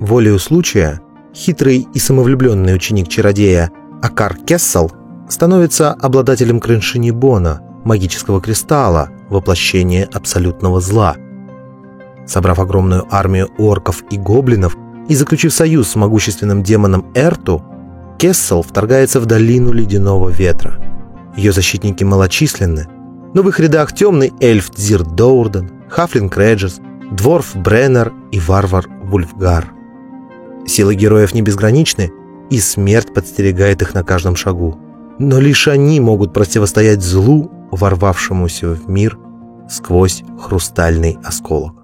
Волею случая хитрый и самовлюбленный ученик чародея Акар Кессел становится обладателем Креншинибона, магического кристалла, воплощение абсолютного зла. Собрав огромную армию орков и гоблинов и заключив союз с могущественным демоном Эрту, Кессел вторгается в долину Ледяного Ветра. Ее защитники малочисленны, но в их рядах темный эльф Дзир Доурден, Хафлинг Реджес, Дворф Бреннер и варвар Вульфгар. Силы героев не безграничны, и смерть подстерегает их на каждом шагу. Но лишь они могут противостоять злу, ворвавшемуся в мир сквозь хрустальный осколок.